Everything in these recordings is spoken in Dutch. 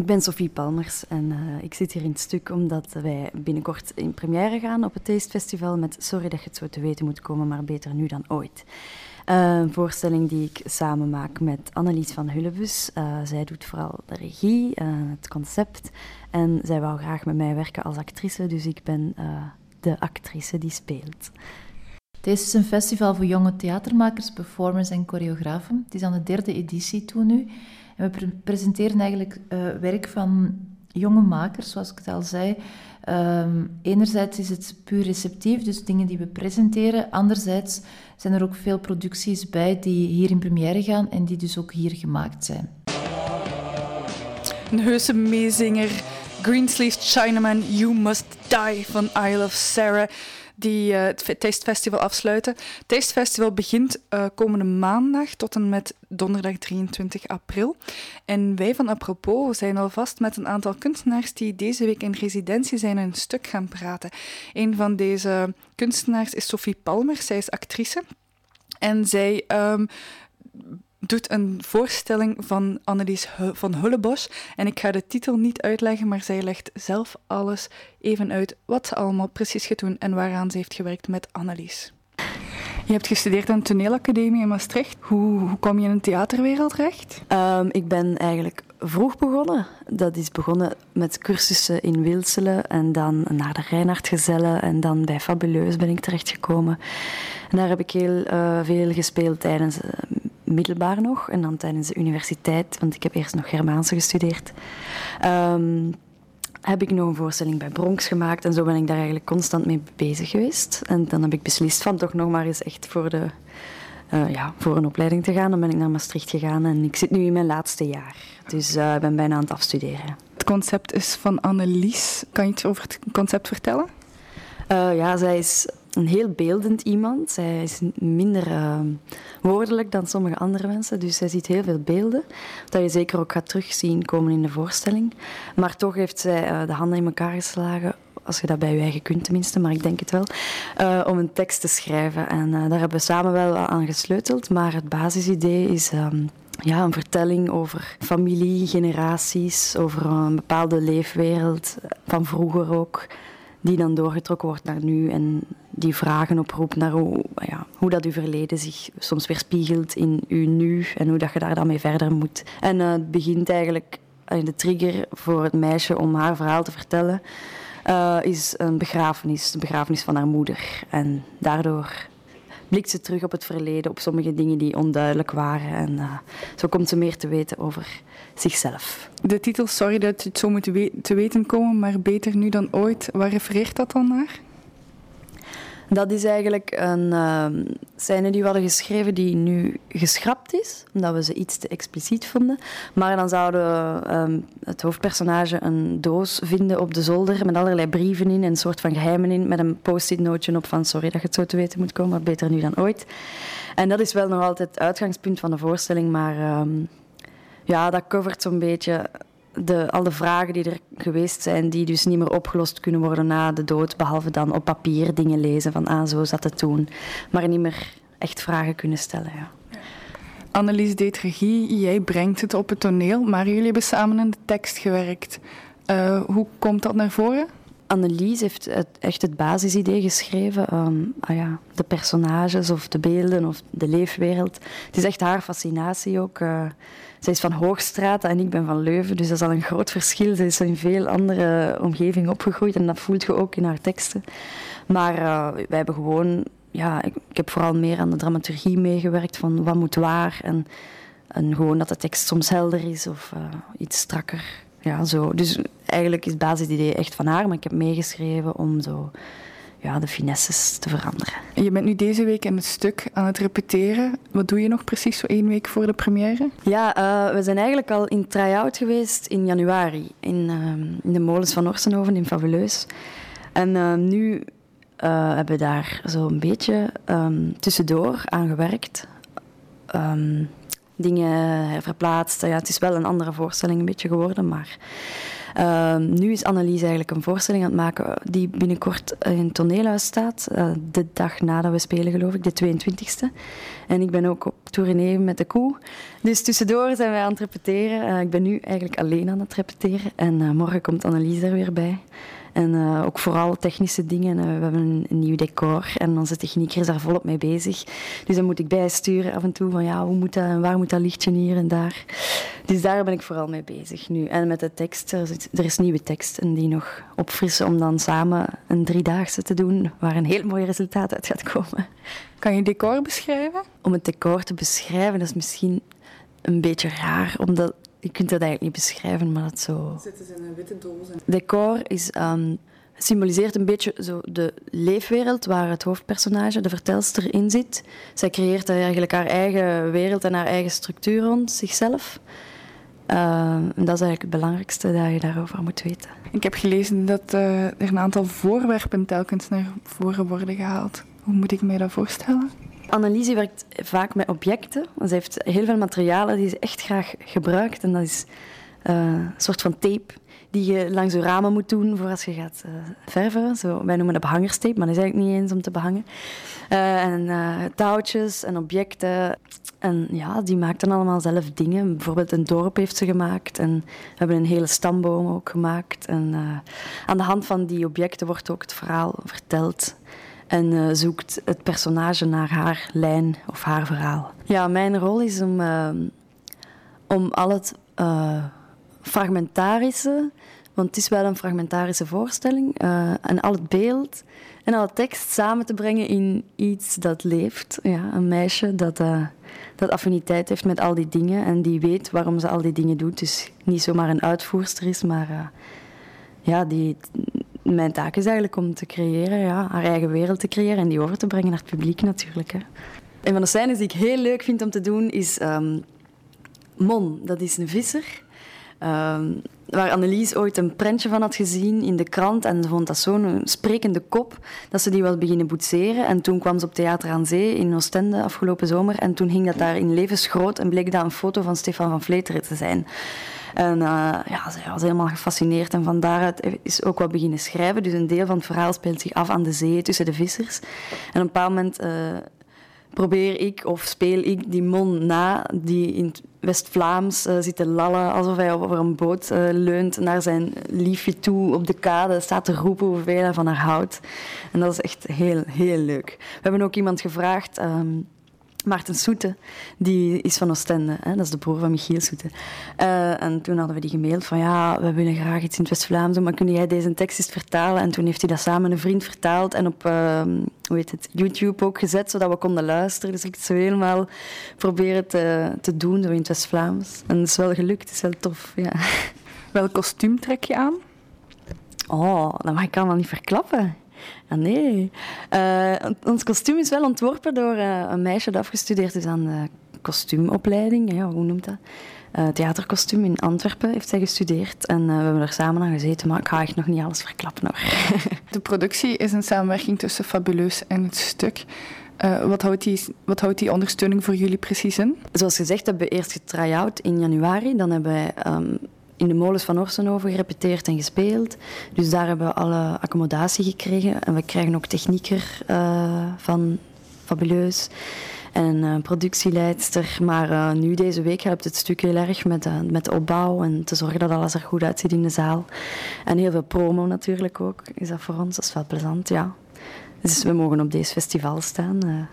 Ik ben Sophie Palmers en uh, ik zit hier in het stuk omdat wij binnenkort in première gaan op het Taste Festival met Sorry dat je het zo te weten moet komen, maar beter nu dan ooit. Uh, een voorstelling die ik samen maak met Annelies van Hullebus. Uh, zij doet vooral de regie, het concept en zij wou graag met mij werken als actrice, dus ik ben de actrice die speelt. Deze is een festival voor jonge theatermakers, performers en choreografen. Het is aan de derde editie toe nu. We presenteren eigenlijk uh, werk van jonge makers, zoals ik het al zei. Um, enerzijds is het puur receptief, dus dingen die we presenteren. Anderzijds zijn er ook veel producties bij die hier in première gaan en die dus ook hier gemaakt zijn. Een heuse meezinger, Greensleeves Chinaman, You Must Die van Isle of Sarah die uh, het Taste Festival afsluiten. Het Taste begint uh, komende maandag tot en met donderdag 23 april. En wij van Apropos zijn alvast met een aantal kunstenaars die deze week in residentie zijn een stuk gaan praten. Een van deze kunstenaars is Sophie Palmer. Zij is actrice. En zij um, doet een voorstelling van Annelies van Hullebosch. En ik ga de titel niet uitleggen, maar zij legt zelf alles even uit wat ze allemaal precies gaat doen en waaraan ze heeft gewerkt met Annelies. Je hebt gestudeerd aan de toneelacademie in Maastricht. Hoe, hoe kom je in een theaterwereld terecht? Um, ik ben eigenlijk vroeg begonnen. Dat is begonnen met cursussen in Wilselen en dan naar de Reinhard Gezellen en dan bij Fabuleus ben ik terechtgekomen. En daar heb ik heel uh, veel gespeeld tijdens uh, middelbaar nog en dan tijdens de universiteit, want ik heb eerst nog Germaanse gestudeerd. Um, heb ik nog een voorstelling bij Bronx gemaakt en zo ben ik daar eigenlijk constant mee bezig geweest. En dan heb ik beslist van toch nog maar eens echt voor, de, uh, ja, voor een opleiding te gaan. Dan ben ik naar Maastricht gegaan en ik zit nu in mijn laatste jaar. Dus uh, ik ben bijna aan het afstuderen. Het concept is van Annelies. Kan je iets over het concept vertellen? Uh, ja, zij is een heel beeldend iemand. Zij is minder uh, woordelijk dan sommige andere mensen, dus zij ziet heel veel beelden. Dat je zeker ook gaat terugzien komen in de voorstelling. Maar toch heeft zij uh, de handen in elkaar geslagen, als je dat bij je eigen kunt tenminste, maar ik denk het wel, uh, om een tekst te schrijven. En daar hebben we samen wel aan gesleuteld, maar het basisidee is... Um, ja, een vertelling over familie, generaties, over een bepaalde leefwereld, van vroeger ook die dan doorgetrokken wordt naar nu en die vragen oproept naar hoe, ja, hoe dat uw verleden zich soms weerspiegelt in uw nu en hoe dat je daar dan mee verder moet. En uh, het begint eigenlijk, uh, de trigger voor het meisje om haar verhaal te vertellen, uh, is een begrafenis, de begrafenis van haar moeder. En daardoor blikt ze terug op het verleden, op sommige dingen die onduidelijk waren. En zo komt ze meer te weten over zichzelf. De titel Sorry dat je het zo moet te weten komen, maar beter nu dan ooit. Waar refereert dat dan naar? Dat is eigenlijk een uh, scène die we hadden geschreven die nu geschrapt is, omdat we ze iets te expliciet vonden. Maar dan zouden we um, het hoofdpersonage een doos vinden op de zolder met allerlei brieven in en een soort van geheimen in, met een post-it nootje op van sorry dat je het zo te weten moet komen, maar beter nu dan ooit. En dat is wel nog altijd het uitgangspunt van de voorstelling, maar um, ja, dat covert zo'n beetje de, al de vragen die er geweest zijn, die dus niet meer opgelost kunnen worden na de dood, behalve dan op papier dingen lezen van ah, zo zat het toen, maar niet meer echt vragen kunnen stellen. Ja. Annelies deed regie, jij brengt het op het toneel, maar jullie hebben samen in de tekst gewerkt. Uh, hoe komt dat naar voren? Annelies heeft het, echt het basisidee geschreven. Um, ah ja, de personages of de beelden of de leefwereld. Het is echt haar fascinatie ook. Uh, zij is van Hoogstraat en ik ben van Leuven, dus dat is al een groot verschil. Ze is in veel andere omgevingen opgegroeid en dat voelt je ook in haar teksten. Maar uh, wij hebben gewoon, ja, ik, ik, heb vooral meer aan de dramaturgie meegewerkt van wat moet waar en, en gewoon dat de tekst soms helder is of uh, iets strakker. Ja, zo. Dus eigenlijk is het basisidee echt van haar, maar ik heb meegeschreven om zo ja, de finesses te veranderen. Je bent nu deze week in het stuk aan het repeteren. Wat doe je nog precies zo één week voor de première? Ja, uh, we zijn eigenlijk al in try-out geweest in januari in, uh, in de molens van Orsenhoven in Fabuleus. En uh, nu hebben we daar zo een beetje um, tussendoor aan gewerkt. Um, dingen verplaatst. Ja, het is wel een andere voorstelling een beetje geworden, maar Ehm, nu is Annelies eigenlijk een voorstelling aan het maken die binnenkort in het toneelhuis staat. Uh, de dag nadat we spelen, geloof ik, de 22e. En ik ben ook op tournee met de koe. Dus tussendoor zijn wij aan het repeteren. Ik ben nu eigenlijk alleen aan het repeteren. En morgen komt Annelies er weer bij. En uh, ook vooral technische dingen. Uh, we hebben een, een, nieuw decor en onze technieker is daar volop mee bezig. Dus dan moet ik bijsturen af en toe van ja, hoe moet dat en waar moet dat lichtje hier en daar. Dus daar ben ik vooral mee bezig nu. En met de tekst, er is, er is nieuwe tekst en die nog opfrissen om dan samen een driedaagse te doen waar een heel mooi resultaat uit gaat komen. Kan je decor beschrijven? Om het decor te beschrijven, dat is misschien een beetje raar, omdat je kunt dat eigenlijk niet beschrijven, maar dat zo... Zitten ze in een witte doos? Decor is, um, symboliseert een beetje zo de leefwereld waar het hoofdpersonage, de vertelster, in zit. Zij creëert eigenlijk haar eigen wereld en haar eigen structuur rond zichzelf. Uh, en dat is eigenlijk het belangrijkste dat je daarover moet weten. Ik heb gelezen dat uh, er een aantal voorwerpen telkens naar voren worden gehaald. Hoe moet ik mij dat voorstellen? Annelies werkt vaak met objecten. Ze heeft heel veel materialen die ze echt graag gebruikt. En dat is uh, een soort van tape die je langs je ramen moet doen voor als je gaat uh, verven. Zo, wij noemen dat behangerstape, maar dat is eigenlijk niet eens om te behangen. Uh, en touwtjes en objecten. En ja, die maakt dan allemaal zelf dingen. Bijvoorbeeld een dorp heeft ze gemaakt. En we hebben een hele stamboom ook gemaakt. En aan de hand van die objecten wordt ook het verhaal verteld en uh, zoekt het personage naar haar lijn of haar verhaal. Ja, mijn rol is om, uh, om al het uh, fragmentarische, want het is wel een fragmentarische voorstelling, en al het beeld en al het tekst samen te brengen in iets dat leeft. Ja, een meisje dat, dat affiniteit heeft met al die dingen en die weet waarom ze al die dingen doet. Dus niet zomaar een uitvoerster is, maar ja, die mijn taak is eigenlijk om te creëren, ja, haar eigen wereld te creëren en die over te brengen naar het publiek natuurlijk. Hè. Een van de scènes die ik heel leuk vind om te doen is um, Mon, dat is een visser. Um, waar Annelies ooit een prentje van had gezien in de krant en ze vond dat zo'n sprekende kop dat ze die wil beginnen boetseren. En toen kwam ze op Theater aan Zee in Oostende afgelopen zomer en toen hing dat daar in levensgroot en bleek dat een foto van Stefan van Vleteren te zijn. En uh, ja, ze was helemaal gefascineerd en van daaruit is ook wat beginnen schrijven. Dus een deel van het verhaal speelt zich af aan de zee tussen de vissers. En op een bepaald moment uh, probeer ik of speel ik die mon na die in West-Vlaams uh, zit te lallen alsof hij over een boot leunt naar zijn liefje toe op de kade, staat te roepen hoeveel hij van haar houdt. En dat is echt heel, heel leuk. We hebben ook iemand gevraagd... Um, Maarten Soete, die is van Oostende. Hè? Dat is de broer van Michiel Soete. Uh, en toen hadden we die gemaild van ja, we willen graag iets in het West-Vlaams doen, maar kun jij deze tekst eens vertalen? En toen heeft hij dat samen met een vriend vertaald en op uh, hoe heet het, YouTube ook gezet, zodat we konden luisteren. Dus ik heb het zo helemaal proberen te, te doen, zo in het West-Vlaams. En het is wel gelukt, het is wel tof. Ja. Welk kostuum trek je aan? Oh, dat mag ik allemaal niet verklappen. Ah, nee. Uh, ons kostuum is wel ontworpen door uh, een meisje dat afgestudeerd is aan de kostuumopleiding. Ja, hoe noemt dat? Uh, theaterkostuum in Antwerpen heeft zij gestudeerd. En we hebben er samen aan gezeten, maar ik ga echt nog niet alles verklappen hoor. de productie is een samenwerking tussen Fabuleus en het stuk. wat, houdt die, wat houdt die ondersteuning voor jullie precies in? Zoals gezegd hebben we eerst getry-out in januari. Dan hebben wij um, in de molens van Orsenhoven gerepeteerd en gespeeld. Dus daar hebben we alle accommodatie gekregen. En we krijgen ook technieker uh, van Fabuleus en uh, productieleidster. Maar uh, nu deze week helpt het stuk heel erg met, met de opbouw en te zorgen dat alles er goed uitziet in de zaal. En heel veel promo natuurlijk ook is dat voor ons. Dat is wel plezant, ja. Dus we mogen op deze festival staan.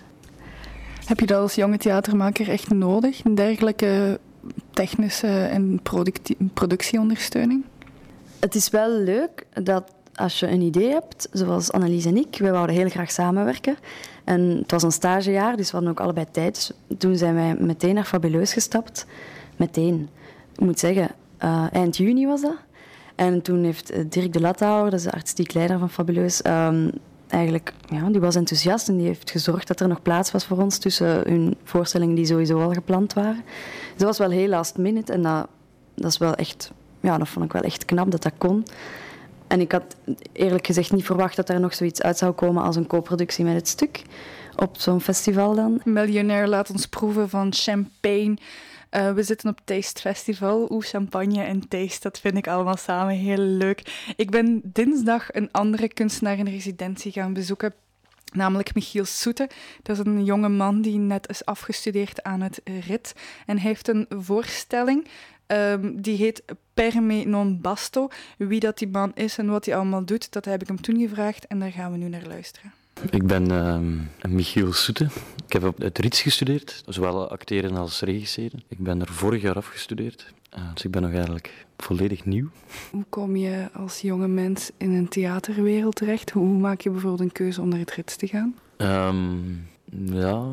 Heb je dat als jonge theatermaker echt nodig, een dergelijke technische en productieondersteuning? Het is wel leuk dat als je een idee hebt, zoals Annelies en ik, wij wouden heel graag samenwerken. En het was een stagejaar, dus we hadden ook allebei tijd. Dus toen zijn wij meteen naar Fabuleus gestapt. Meteen. Ik moet zeggen, uh, eind juni was dat. En toen heeft eh, Dirk de Lathouwer, dat is de artistiek leider van Fabuleus, um, eigenlijk, ja, die was enthousiast en die heeft gezorgd dat er nog plaats was voor ons tussen hun voorstellingen die sowieso al gepland waren. Dus dat was wel heel last minute en dat, dat is wel echt, ja, dat vond ik wel echt knap dat dat kon. En ik had eerlijk gezegd niet verwacht dat er nog zoiets uit zou komen als een co-productie met het stuk op zo'n festival dan. Miljonair laat ons proeven van champagne, Uh, we zitten op Taste Festival. Oeh, champagne en taste, dat vind ik allemaal samen heel leuk. Ik ben dinsdag een andere kunstenaar in residentie gaan bezoeken namelijk Michiel Soete. Dat is een jonge man die net is afgestudeerd aan het RIT en heeft een voorstelling um, die heet Perme non basto. Wie dat die man is en wat hij allemaal doet, dat heb ik hem toen gevraagd en daar gaan we nu naar luisteren. Ik ben uh, Michiel Soete. Ik heb op het RITS gestudeerd, zowel acteren als regisseren. Ik ben er vorig jaar afgestudeerd, uh, dus ik ben nog eigenlijk volledig nieuw. Hoe kom je als jonge mens in een theaterwereld terecht? Hoe maak je bijvoorbeeld een keuze om naar het RITS te gaan? Um, ja...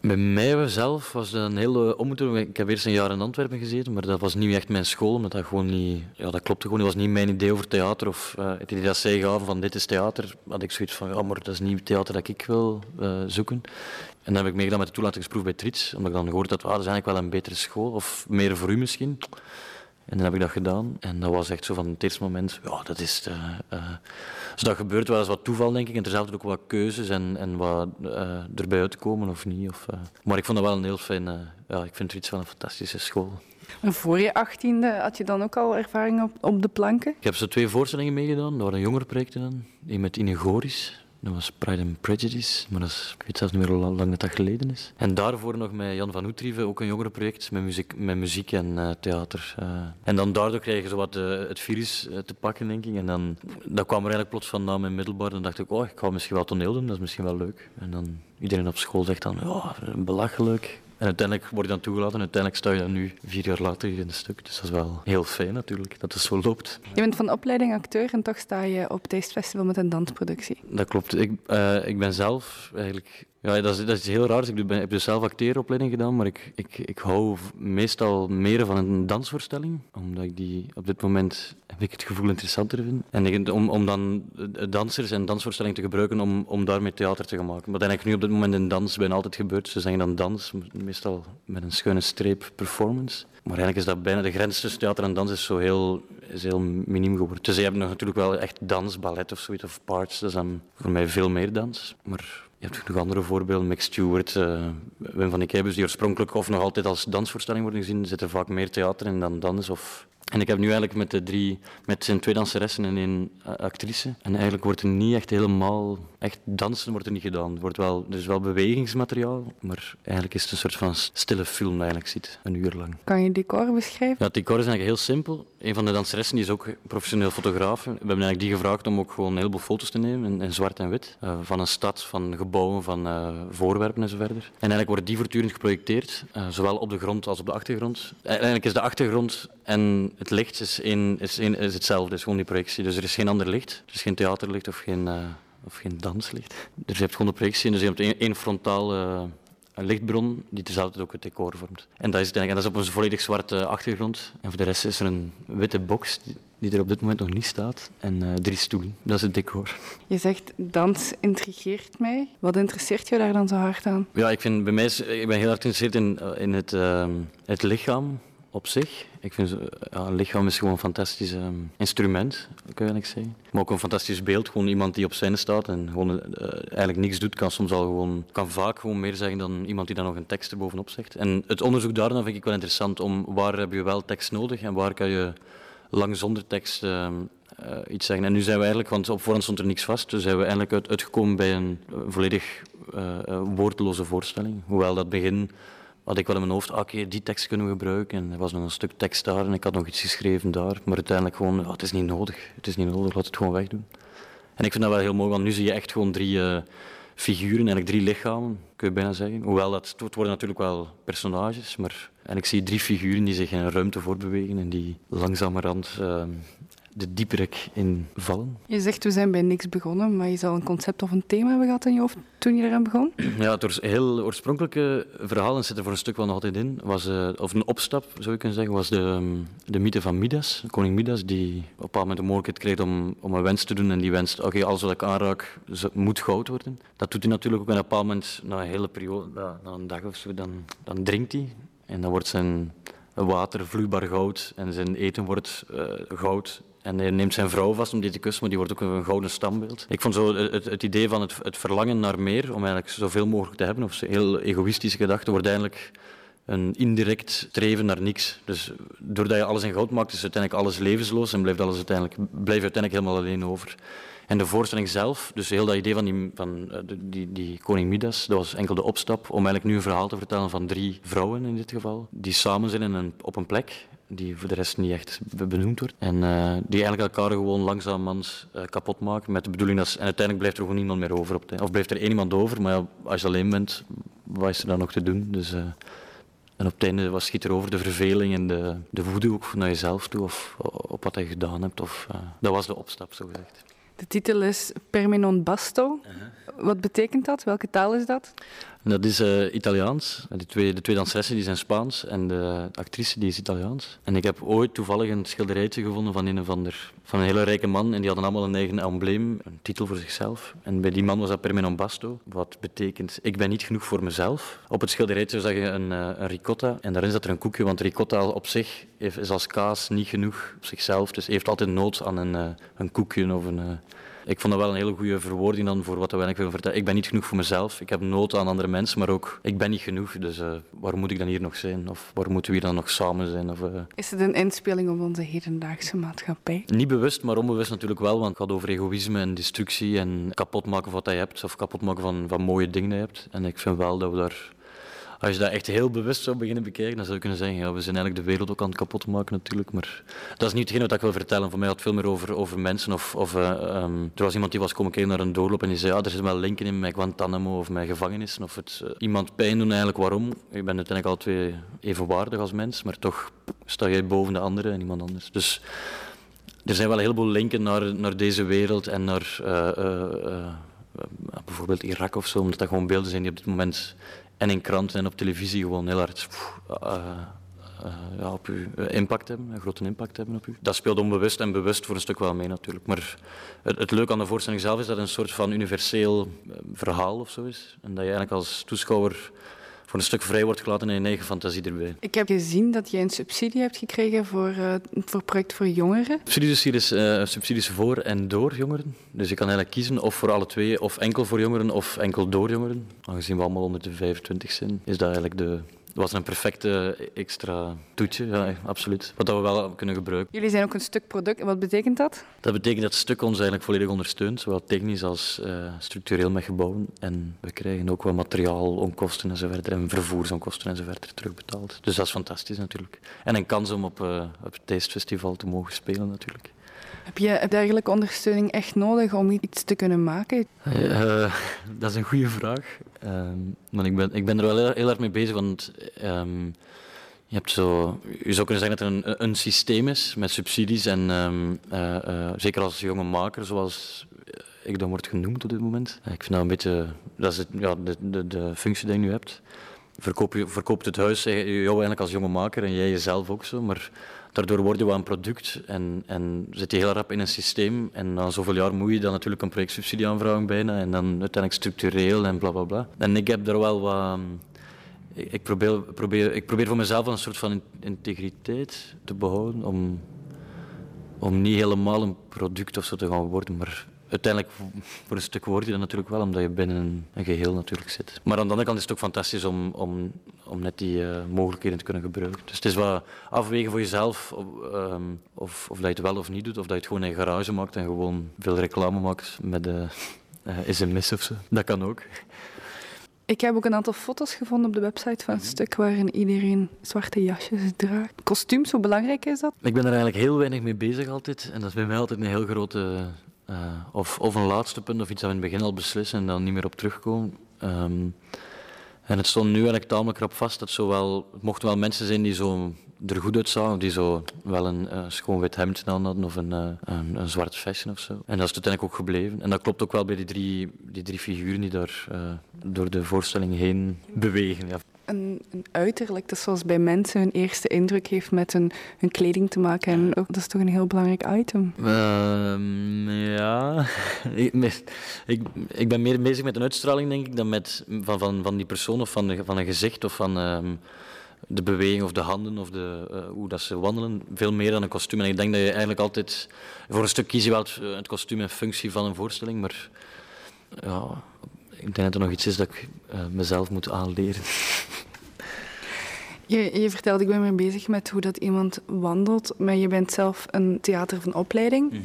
Bij mij zelf was dat een hele ommekeer. Ik heb eerst een jaar in Antwerpen gezeten, maar dat was niet echt mijn school, omdat dat gewoon niet... Ja, dat klopte gewoon. Was niet mijn idee over theater. Of uh, het idee dat zij gaven van dit is theater, had ik zoiets van, ja, maar dat is niet het theater dat ik wil uh, zoeken. En dan heb ik meegedaan met de toelatingsproef bij Trits, omdat ik dan gehoord had, ah, dat is eigenlijk wel een betere school, of meer voor u misschien. En dan heb ik dat gedaan. En dat was echt zo van het eerste moment, ja, dat is... Uh, dus dat gebeurt wel eens wat toeval, denk ik. En er zijn ook wat keuzes en, en wat uh, erbij uitkomen of niet. Of, maar ik vond dat wel een heel fijne... ja, ik vind iets van een fantastische school. En voor je achttiende had je dan ook al ervaring op, op de planken? Ik heb zo twee voorstellingen meegedaan. Dat waren jongerenprojecten dan. Eén met Ine Goris dat was Pride and Prejudice, maar dat is, ik weet zelfs niet meer hoe lang dat geleden is. En daarvoor nog met Jan van Oetrieven, ook een jongerenproject met muziek, met muziek en uh, theater. Uh. En dan daardoor kreeg je wat uh, het virus te pakken, denk ik. En dan dat kwam er eigenlijk plots van na mijn middelbaar. Dan dacht ik, oh, ik ga misschien wel toneel doen, dat is misschien wel leuk. En dan iedereen op school zegt dan, oh, belachelijk. En uiteindelijk word je dan toegelaten en uiteindelijk sta je dan nu vier jaar later in een stuk. Dus dat is wel heel fijn natuurlijk, dat het zo loopt. Je bent van opleiding acteur en toch sta je op Taste Festival met een dansproductie. Dat klopt. Ik, uh, ik ben zelf eigenlijk ja, dat is, dat is heel raar. Ik heb dus zelf acteeropleiding gedaan, maar ik, ik, ik hou meestal meer van een dansvoorstelling. Omdat ik die op dit moment, heb ik het gevoel, interessanter vind. En om, om dan dansers en dansvoorstelling te gebruiken om, om daarmee theater te gaan maken. Wat eigenlijk nu op dit moment in dans bijna altijd gebeurt. Ze zeggen dan dans, meestal met een schuine streep performance. Maar eigenlijk is dat bijna de grens tussen theater en dans is zo heel, is heel miniem geworden. Dus je hebt nog natuurlijk wel echt dans, ballet of zoiets, of parts. Dat is dan voor mij veel meer dans. Maar je hebt nog andere voorbeelden. Mick Stewart, uh, Wim van Ikebus, die oorspronkelijk of nog altijd als dansvoorstelling worden gezien. Er zit vaak meer theater in dan dans of en ik heb nu eigenlijk met de drie, met zijn twee danseressen en één eh, actrice. En eigenlijk wordt er niet echt helemaal, echt dansen wordt er niet gedaan. Er, wordt wel, er is wel bewegingsmateriaal, maar eigenlijk is het een soort van stille film eigenlijk ziet, een uur lang. Kan je decor beschrijven? Ja, het decor is eigenlijk heel simpel. Een van de danseressen die is ook professioneel fotograaf. We hebben eigenlijk die gevraagd om ook gewoon een heleboel foto's te nemen in, in zwart en wit. Uh, van een stad, van gebouwen, van uh, voorwerpen en zo verder. En eigenlijk worden die voortdurend geprojecteerd, uh, zowel op de grond als op de achtergrond. Eigenlijk is de achtergrond en het licht is, één, is, één, is hetzelfde, is gewoon die projectie. Dus er is geen ander licht. Er is geen theaterlicht of geen, uh, of geen danslicht. Dus je hebt gewoon de projectie en dus je hebt één, frontaal uh, lichtbron die dezelfde ook het decor vormt. En dat is, en dat is op een volledig zwarte achtergrond. En voor de rest is er een witte box die, die er op dit moment nog niet staat. En uh, drie stoelen. Dat is het decor. Je zegt dans intrigeert mij. Wat interesseert je daar dan zo hard aan? Ja, ik, vind, bij mij is, ik ben heel erg geïnteresseerd in, in het, het lichaam op zich. Ik vind ja, een lichaam is gewoon een fantastisch um, instrument, kan je eigenlijk zeggen. Maar ook een fantastisch beeld. Gewoon iemand die op scène staat en gewoon uh, eigenlijk niks doet, kan soms al gewoon, kan vaak gewoon meer zeggen dan iemand die dan nog een tekst erbovenop zegt. En het onderzoek daarna vind ik wel interessant om waar heb je wel tekst nodig en waar kan je lang zonder tekst uh, uh, iets zeggen. En nu zijn we eigenlijk, want op voorhand stond er niks vast, dus zijn we eigenlijk uit, uitgekomen bij een volledig woordloze voorstelling. Hoewel dat begin had ik wel in mijn hoofd, ah, oké, die tekst kunnen we gebruiken. En er was nog een stuk tekst daar en ik had nog iets geschreven daar. Maar uiteindelijk gewoon, oh, het is niet nodig. Het is niet nodig, laat het gewoon wegdoen. En ik vind dat wel heel mooi, want nu zie je echt gewoon drie uh, figuren, eigenlijk drie lichamen, kun je bijna zeggen. Hoewel, dat, het worden natuurlijk wel personages, maar... En ik zie drie figuren die zich in een ruimte voortbewegen en die langzamerhand uh, de dieperik in vallen. Je zegt we zijn bij niks begonnen, maar je zal een concept of een thema hebben gehad in je hoofd toen je eraan begon? Ja, het heel oorspronkelijke verhaal, en zit er voor een stuk wel nog altijd in, was, uh, of een opstap zou je kunnen zeggen, was de, um, de mythe van Midas, koning Midas, die op een bepaald moment de mogelijkheid kreeg om, om een wens te doen en die wenst, oké, okay, alles wat ik aanraak moet goud worden. Dat doet hij natuurlijk ook en op een bepaald moment, na een hele periode, na een dag of zo, dan, dan drinkt hij en dan wordt zijn water vloeibaar goud en zijn eten wordt uh, goud. En hij neemt zijn vrouw vast om die te kussen, maar die wordt ook een gouden standbeeld. Ik vond zo het, het idee van het, het, verlangen naar meer, om eigenlijk zoveel mogelijk te hebben, of heel egoïstische gedachten, wordt eigenlijk een indirect streven naar niks. Dus doordat je alles in goud maakt, is uiteindelijk alles levensloos en blijft alles uiteindelijk, blijft uiteindelijk helemaal alleen over. En de voorstelling zelf, dus heel dat idee van die, van eh, die, die koning Midas, dat was enkel de opstap om eigenlijk nu een verhaal te vertellen van drie vrouwen in dit geval, die samen zijn in op een plek die voor de rest niet echt benoemd wordt. En uh, die eigenlijk elkaar gewoon langzamerhand uh, kapot maken met de bedoeling dat... Ze, en uiteindelijk blijft er gewoon niemand meer over. Op de, of blijft er één iemand over, maar ja, als je alleen bent, wat is er dan nog te doen? Dus, uh, en op het einde was schiet er over de verveling en de, de woede ook naar jezelf toe of op wat je gedaan hebt. Of, dat was de opstap, zo gezegd. De titel is Permenon Basto. -huh. Wat betekent dat? Welke taal is dat? Dat is uh, Italiaans. De twee, de twee danseressen die zijn Spaans en de actrice die is Italiaans. En ik heb ooit toevallig een schilderijtje gevonden van een of ander, van een hele rijke man. En die hadden allemaal een eigen embleem, een titel voor zichzelf. En bij die man was dat Permenon Basto, wat betekent ik ben niet genoeg voor mezelf. Op het schilderijtje zag je een, uh, een ricotta en daarin zat er een koekje, want ricotta op zich is als kaas niet genoeg op zichzelf. Dus heeft altijd nood aan een, uh, een koekje of een ik vond dat wel een hele goede verwoording dan voor wat we eigenlijk willen vertellen. Ik ben niet genoeg voor mezelf. Ik heb nood aan andere mensen, maar ook ik ben niet genoeg. Dus uh, waarom moet ik dan hier nog zijn? Of waarom moeten we hier dan nog samen zijn? Of, uh... Is het een inspeling op onze hedendaagse maatschappij? Niet bewust, maar onbewust natuurlijk wel. Want het gaat over egoïsme en destructie en kapotmaken van wat je hebt. Of kapotmaken van, van mooie dingen die je hebt. En ik vind wel dat we daar als je dat echt heel bewust zou beginnen bekijken, dan zou je kunnen zeggen, ja, we zijn eigenlijk de wereld ook aan het kapot maken natuurlijk. Maar dat is niet hetgeen wat ik wil vertellen. Voor mij had het veel meer over, over mensen. Of, of, uh, um, er was iemand die was komen kijken naar een doorloop en die zei, ja, er zitten wel linken in met Guantanamo of met gevangenissen. Of het uh, iemand pijn doen eigenlijk. Waarom? Ik ben uiteindelijk al twee evenwaardig als mens, maar toch sta jij boven de andere en iemand anders. Dus er zijn wel een heleboel linken naar, naar deze wereld en naar uh, bijvoorbeeld Irak of zo, omdat dat gewoon beelden zijn die op dit moment en in kranten en op televisie gewoon heel hard uh, uh, ja, op u impact hebben, een grote impact hebben op u. Dat speelt onbewust en bewust voor een stuk wel mee natuurlijk. Maar het, het leuke aan de voorstelling zelf is dat het een soort van universeel verhaal of zo is. En dat je eigenlijk als toeschouwer voor een stuk vrij wordt gelaten en je eigen fantasie erbij. Ik heb gezien dat je een subsidie hebt gekregen voor, uh, voor project voor jongeren. Subsidies hier is uh, subsidies voor en door jongeren. Dus je kan eigenlijk kiezen of voor alle twee, of enkel voor jongeren of enkel door jongeren. Aangezien we allemaal onder de 25 zijn, is dat eigenlijk de, was een perfecte extra toetje, ja, absoluut. Wat we wel kunnen gebruiken. Jullie zijn ook een stuk product. En wat betekent dat? Dat betekent dat het stuk ons eigenlijk volledig ondersteunt, zowel technisch als uh, structureel met gebouwen. En we krijgen ook wat materiaal, onkosten enzovoort, en vervoersonkosten enzovoort terugbetaald. Dus dat is fantastisch natuurlijk. En een kans om op, uh, op het Taastefestival te mogen spelen natuurlijk. Heb je dergelijke ondersteuning echt nodig om iets te kunnen maken? Uh, dat is een goede vraag. Maar ik ben, ik ben er wel heel, erg mee bezig, want um, je, hebt zo, je zou kunnen zeggen dat er een, een systeem is met subsidies. En um, uh, zeker als jonge maker, zoals ik dan word genoemd op dit moment. Ik vind dat een beetje, dat is het, ja, de, de, de functie die je nu hebt. Verkoop je verkoopt het huis, jou eigenlijk als jonge maker en jij jezelf ook zo. Maar daardoor word je wel een product en, en zit je heel rap in een systeem. En na zoveel jaar moet je dan natuurlijk een projectsubsidie aanvragen bijna. En dan uiteindelijk structureel en bla bla bla. En ik heb daar wel wat. Ik probeer, probeer, ik probeer voor mezelf een soort van integriteit te behouden. Om, om niet helemaal een product of zo te gaan worden. Maar uiteindelijk voor een stuk word je dat natuurlijk wel, omdat je binnen een, een, geheel natuurlijk zit. Maar aan de andere kant is het ook fantastisch om, om, om net die uh, mogelijkheden te kunnen gebruiken. Dus het is wat afwegen voor jezelf of, um, of, of, dat je het wel of niet doet, of dat je het gewoon in een garage maakt en gewoon veel reclame maakt met de uh, sms of zo. Dat kan ook. Ik heb ook een aantal foto's gevonden op de website van het stuk waarin iedereen zwarte jasjes draagt. Kostuums, hoe belangrijk is dat? Ik ben er eigenlijk heel weinig mee bezig altijd. En dat is bij mij altijd een heel grote uh, of, of een laatste punt of iets dat we in het begin al beslissen en dan niet meer op terugkomen. Um, en het stond nu eigenlijk tamelijk rap vast dat zowel, het mochten wel mensen zijn die zo er goed uitzagen, die zo wel een uh, schoon wit hemd aan hadden of een, uh, een, zwart vestje of zo. En dat is uiteindelijk ook gebleven. En dat klopt ook wel bij die drie, die drie figuren die daar door de voorstelling heen bewegen. Ja. Een, een, uiterlijk dat zoals bij mensen hun eerste indruk heeft met hun, hun kleding te maken. En ook, dat is toch een heel belangrijk item? Um, ja, ik, ik, ik, ben meer bezig met een uitstraling, denk ik, dan met van, van, van die persoon of van, de, van een gezicht of van um, de beweging of de handen of de, uh, hoe dat ze wandelen. Veel meer dan een kostuum. En ik denk dat je eigenlijk altijd... Voor een stuk kies je wel het, het kostuum in functie van een voorstelling, maar... Ja, ik denk dat er nog iets is dat ik uh, mezelf moet aanleren. Je, je vertelt, ik ben mee bezig met hoe dat iemand wandelt, maar je bent zelf een theater van opleiding. Mhm.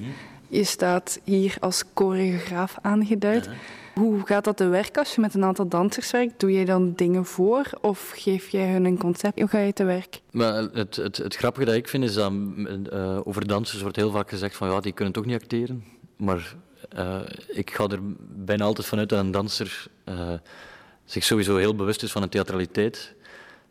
Je staat hier als choreograaf aangeduid. Hoe gaat dat te werk als je met een aantal dansers werkt? Doe je dan dingen voor of geef jij hun een concept? Hoe ga je te werk? Maar het, het, het grappige dat ik vind is dat uh, over dansers wordt heel vaak gezegd van ja, die kunnen toch niet acteren. Maar uh, ik ga er bijna altijd vanuit dat een danser uh, zich sowieso heel bewust is van de theatraliteit.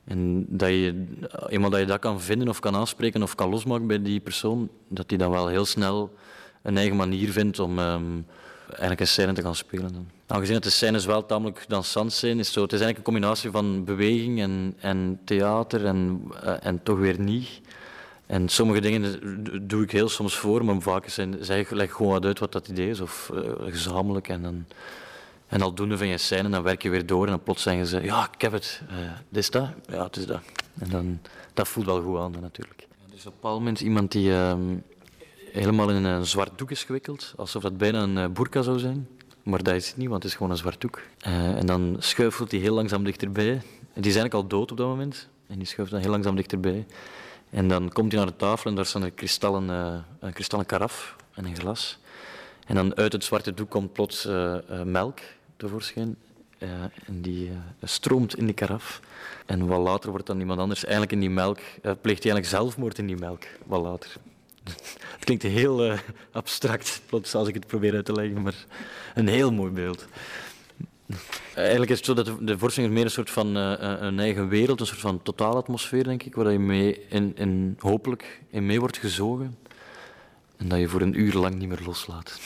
En dat je, eenmaal dat je dat kan vinden of kan aanspreken of kan losmaken bij die persoon, dat die dan wel heel snel een eigen manier vindt om um, eigenlijk een scène te gaan spelen. Aangezien het de scènes wel tamelijk dansant zijn, is zo, het is eigenlijk een combinatie van beweging en, en theater en, uh, en toch weer niet. En sommige dingen doe ik heel soms voor, maar vaak zijn, zij leggen gewoon wat uit wat dat idee is, of uh, gezamenlijk. En, dan, en aldoende van je scène, dan werk je weer door en dan plots zeggen ze, ja, ik heb het, uh, dit is dat? Ja, het is dat. En dan, dat voelt wel goed aan natuurlijk. Is op een bepaald moment iemand die uh, helemaal in een zwart doek is gewikkeld, alsof dat bijna een uh, burka zou zijn. Maar dat is het niet, want het is gewoon een zwart doek. En dan schuifelt hij heel langzaam dichterbij. Die is eigenlijk al dood op dat moment. En die schuift dan heel langzaam dichterbij. En dan komt hij naar de tafel en daar staat een kristallen, uh, een kristallen karaf en een glas. En dan uit het zwarte doek komt plots uh, uh, melk tevoorschijn. en die stroomt in die karaf. En wat later wordt dan iemand anders eigenlijk in die melk, pleegt hij eigenlijk zelfmoord in die melk. Wat later. het klinkt heel abstract, plots als ik het probeer uit te leggen, maar een heel mooi beeld. Eigenlijk is het zo dat de, de meer een soort van uh, een eigen wereld, een soort van totaalatmosfeer, denk ik, waar je mee in, in, hopelijk in mee wordt gezogen en dat je voor een uur lang niet meer loslaat.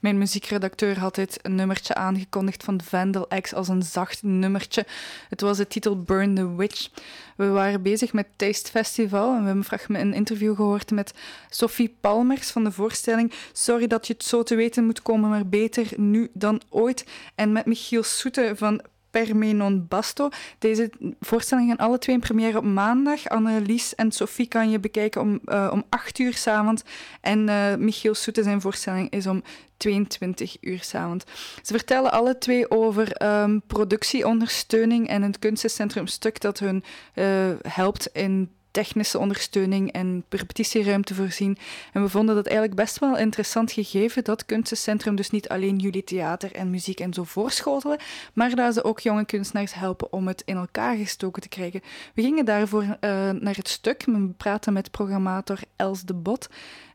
Mijn muziekredacteur had dit een nummertje aangekondigd van Vandal X als een zacht nummertje. Het was de titel Burn the Witch. We waren bezig met Taste Festival en we hebben een interview gehoord met Sophie Palmers van de voorstelling Sorry dat je het zo te weten moet komen, maar beter nu dan ooit. En met Michiel Soete van Permenon Basto. Deze voorstellingen gaan alle twee in première op maandag. Annelies en Sophie kan je bekijken om, uh, om 8 uur s'avonds. En uh, Michiel Soete, zijn voorstelling is om 22 uur s'avonds. Ze vertellen alle twee over um, productieondersteuning en het kunstencentrum stuk dat hun uh, helpt in technische ondersteuning en repetitieruimte voorzien. En we vonden dat eigenlijk best wel interessant gegeven dat Kunstencentrum dus niet alleen jullie theater en muziek en zo voorschotelen, maar dat ze ook jonge kunstenaars helpen om het in elkaar gestoken te krijgen. We gingen daarvoor uh, naar het stuk. We praten met programmator Els de Bot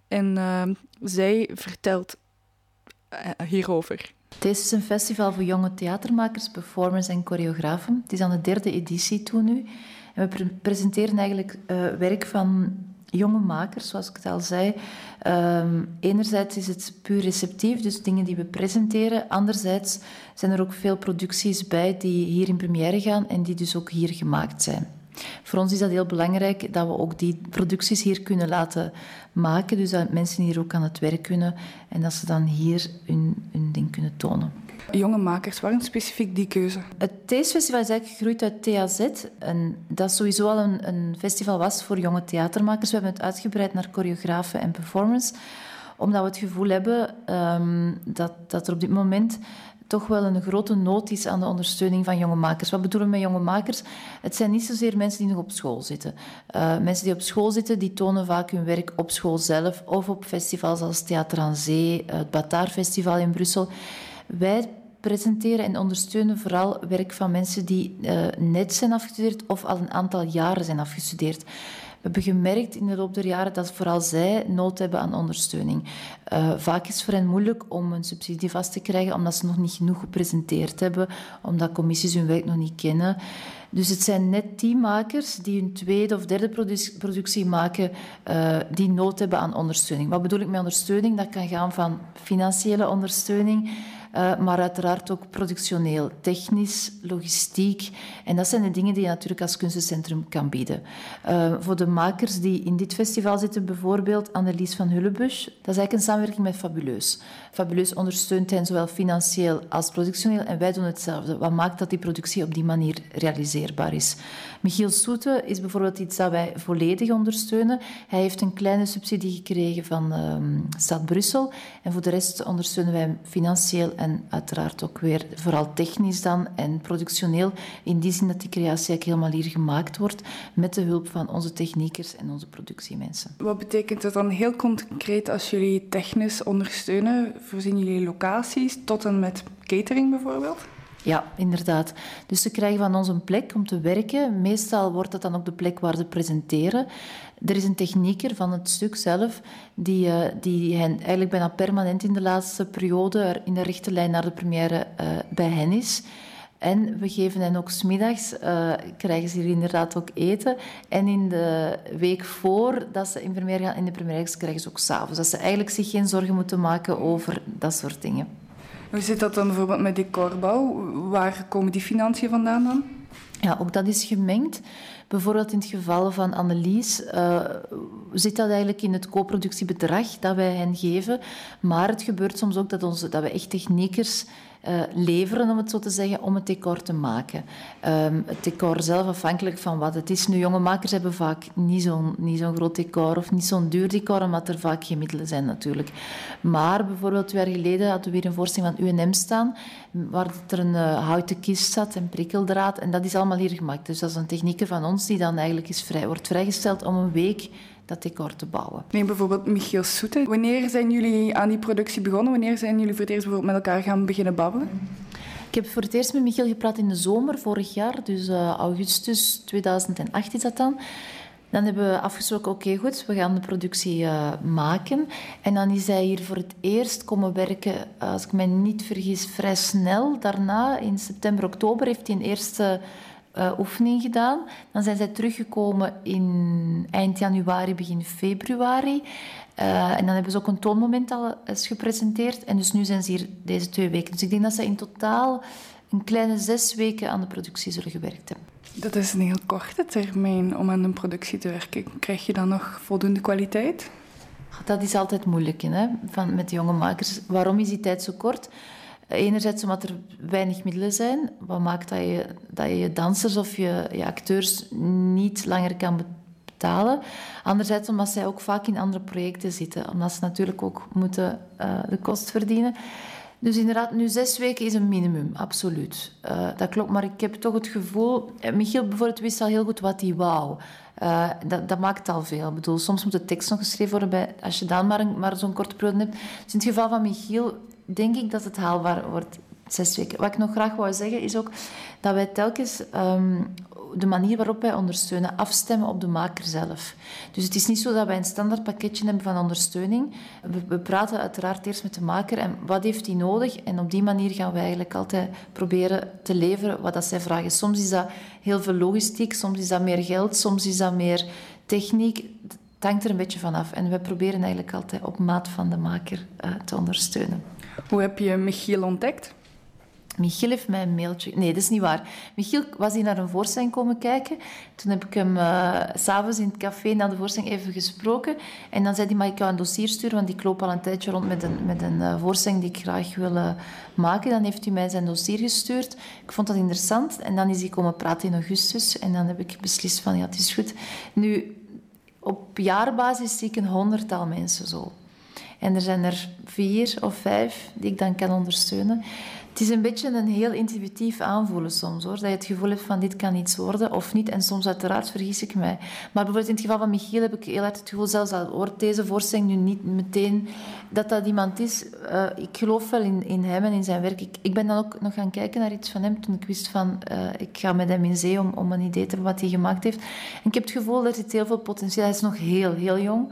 en uh, zij vertelt uh, hierover. Deze is een festival voor jonge theatermakers, performers en choreografen. Het is aan de derde editie toe nu. En we pre presenteren eigenlijk uh, werk van jonge makers, zoals ik het al zei. Um, enerzijds is het puur receptief, dus dingen die we presenteren. Anderzijds zijn er ook veel producties bij die hier in première gaan en die dus ook hier gemaakt zijn. Voor ons is dat heel belangrijk dat we ook die producties hier kunnen laten maken. Dus dat mensen hier ook aan het werk kunnen en dat ze dan hier hun ding kunnen tonen. Jonge makers, waarom specifiek die keuze? Het Theesfestival is eigenlijk gegroeid uit TAZ. En dat sowieso al een, een festival was voor jonge theatermakers. We hebben het uitgebreid naar choreografen en performance omdat we het gevoel hebben um, dat, dat er op dit moment toch wel een grote nood is aan de ondersteuning van jonge makers. Wat bedoelen we met jonge makers? Het zijn niet zozeer mensen die nog op school zitten. Uh, mensen die op school zitten, die tonen vaak hun werk op school zelf of op festivals als Theater aan Zee, het Bataar Festival in Brussel. Wij presenteren en ondersteunen vooral werk van mensen die uh, net zijn afgestudeerd of al een aantal jaren zijn afgestudeerd. We hebben gemerkt in de loop der jaren dat vooral zij nood hebben aan ondersteuning. Uh, vaak is het voor hen moeilijk om een subsidie vast te krijgen omdat ze nog niet genoeg gepresenteerd hebben, omdat commissies hun werk nog niet kennen. Dus het zijn net die makers die een tweede of derde produ productie maken uh, die nood hebben aan ondersteuning. Wat bedoel ik met ondersteuning? Dat kan gaan van financiële ondersteuning, uh, maar uiteraard ook productioneel, technisch, logistiek. En dat zijn de dingen die je natuurlijk als kunstencentrum kan bieden. Uh, voor de makers die in dit festival zitten, bijvoorbeeld Annelies van Hullebusch, dat is eigenlijk een samenwerking met Fabuleus. Fabuleus ondersteunt hen zowel financieel als productioneel en wij doen hetzelfde. Wat maakt dat die productie op die manier realiseerbaar is? Michiel Soete is bijvoorbeeld iets dat wij volledig ondersteunen. Hij heeft een kleine subsidie gekregen van um, Stad Brussel en voor de rest ondersteunen wij hem financieel En uiteraard ook weer vooral technisch dan en productioneel. In die zin dat die creatie eigenlijk helemaal hier gemaakt wordt met de hulp van onze techniekers en onze productiemensen. Wat betekent het dan heel concreet als jullie technisch ondersteunen? Voorzien jullie locaties tot en met catering bijvoorbeeld? Ja, inderdaad. Dus ze krijgen van ons een plek om te werken. Meestal wordt dat dan ook de plek waar ze presenteren. Er is een technieker van het stuk zelf die, uh, die hen eigenlijk bijna permanent in de laatste periode in de rechte lijn naar de première uh, bij hen is. En we geven hen ook smiddags, uh, krijgen ze hier inderdaad ook eten. En in de week voor dat ze in première gaan, in de première krijgen ze ook s'avonds. Dat ze eigenlijk zich geen zorgen moeten maken over dat soort dingen. Hoe zit dat dan bijvoorbeeld met decorbouw? Waar komen die financiën vandaan dan? Ja, ook dat is gemengd. Bijvoorbeeld in het geval van Annelies uh, zit dat eigenlijk in het co-productiebedrag dat wij hen geven. Maar het gebeurt soms ook dat, onze, dat we echt techniekers uh, leveren, om het zo te zeggen, om het decor te maken. Um, het decor zelf afhankelijk van wat het is. Nu, jonge makers hebben vaak niet zo'n niet zo'n groot decor of niet zo'n duur decor, omdat er vaak geen middelen zijn natuurlijk. Maar bijvoorbeeld twee jaar geleden hadden we weer een voorstelling van UNM staan, waar er een uh, houten kist zat en prikkeldraad. En dat is allemaal hier gemaakt. Dus dat is een techniek van ons die dan eigenlijk is vrij, wordt vrijgesteld om een week dat decor te bouwen. Neem bijvoorbeeld Michiel Soete. Wanneer zijn jullie aan die productie begonnen? Wanneer zijn jullie voor het eerst bijvoorbeeld met elkaar gaan beginnen babbelen? Ik heb voor het eerst met Michiel gepraat in de zomer vorig jaar, dus uh, augustus 2008 is dat dan. Dan hebben we afgesproken, oké okay, goed, we gaan de productie uh, maken. En dan is hij hier voor het eerst komen werken, als ik me niet vergis, vrij snel. Daarna, in september, oktober, heeft hij een eerste uh, oefening gedaan. Dan zijn zij teruggekomen in eind januari, begin februari. Uh, en dan hebben ze ook een toonmoment al eens gepresenteerd. En dus nu zijn ze hier deze twee weken. Dus ik denk dat ze in totaal een kleine zes weken aan de productie zullen gewerkt hebben. Dat is een heel korte termijn om aan een productie te werken. Krijg je dan nog voldoende kwaliteit? Dat is altijd moeilijk hè? Van, met jonge makers. Waarom is die tijd zo kort? Enerzijds omdat er weinig middelen zijn, wat maakt dat je dat je, dansers of je, acteurs niet langer kan betalen. Anderzijds omdat zij ook vaak in andere projecten zitten, omdat ze natuurlijk ook moeten uh, de kost verdienen. Dus inderdaad, nu zes weken is een minimum, absoluut. Uh, dat klopt, maar ik heb toch het gevoel... Eh, Michiel bijvoorbeeld wist al heel goed wat hij wou. Dat, dat, maakt al veel. Ik bedoel, soms moet de tekst nog geschreven worden bij, als je dan maar, een, maar zo'n korte periode hebt. Dus in het geval van Michiel denk ik dat het haalbaar wordt, zes weken. Wat ik nog graag wou zeggen is ook dat wij telkens um, de manier waarop wij ondersteunen afstemmen op de maker zelf. Dus het is niet zo dat wij een standaard pakketje hebben van ondersteuning. We, we praten uiteraard eerst met de maker en wat heeft hij nodig? En op die manier gaan wij eigenlijk altijd proberen te leveren wat dat zij vragen. Soms is dat heel veel logistiek, soms is dat meer geld, soms is dat meer techniek. Het hangt er een beetje van af. En we proberen eigenlijk altijd op maat van de maker uh, te ondersteunen. Hoe heb je Michiel ontdekt? Michiel heeft mij een mailtje... Nee, dat is niet waar. Michiel was hier naar een voorstelling komen kijken. Toen heb ik hem uh, s'avonds in het café na de voorstelling even gesproken. En dan zei hij, mag ik jou een dossier sturen? Want ik loop al een tijdje rond met een, met een uh, voorstelling die ik graag wil uh, maken. Dan heeft hij mij zijn dossier gestuurd. Ik vond dat interessant. En dan is hij komen praten in augustus. En dan heb ik beslist van, ja, het is goed. Nu, op jaarbasis zie ik een honderdtal mensen zo. En er zijn er vier of vijf die ik dan kan ondersteunen. Het is een beetje een heel intuïtief aanvoelen soms, hoor. Dat je het gevoel hebt van dit kan iets worden of niet. En soms uiteraard vergis ik mij. Maar bijvoorbeeld in het geval van Michiel heb ik heel hard het gevoel, zelfs al hoort deze voorstelling nu niet meteen dat dat iemand is. Uh, ik geloof wel in, in hem en in zijn werk. Ik, ik ben dan ook nog gaan kijken naar iets van hem toen ik wist van, uh, ik ga met hem in zee om, om een idee te hebben wat hij gemaakt heeft. En ik heb het gevoel, dat zit heel veel potentieel. Hij is nog heel, heel jong.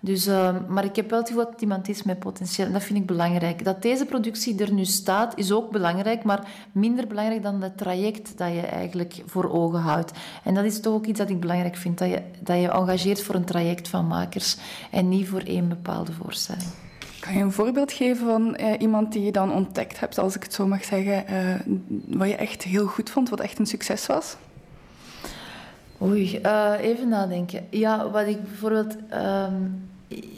Dus, uh, maar ik heb wel het gevoel dat iemand is met potentieel. En dat vind ik belangrijk. Dat deze productie er nu staat, is ook belangrijk, maar minder belangrijk dan het traject dat je eigenlijk voor ogen houdt. En dat is toch ook iets dat ik belangrijk vind, dat je, dat je engageert voor een traject van makers en niet voor één bepaalde voorstelling. Kan je een voorbeeld geven van uh, iemand die je dan ontdekt hebt, als ik het zo mag zeggen, uh, wat je echt heel goed vond, wat echt een succes was? Oei, uh, even nadenken. Ja, wat ik bijvoorbeeld... Um,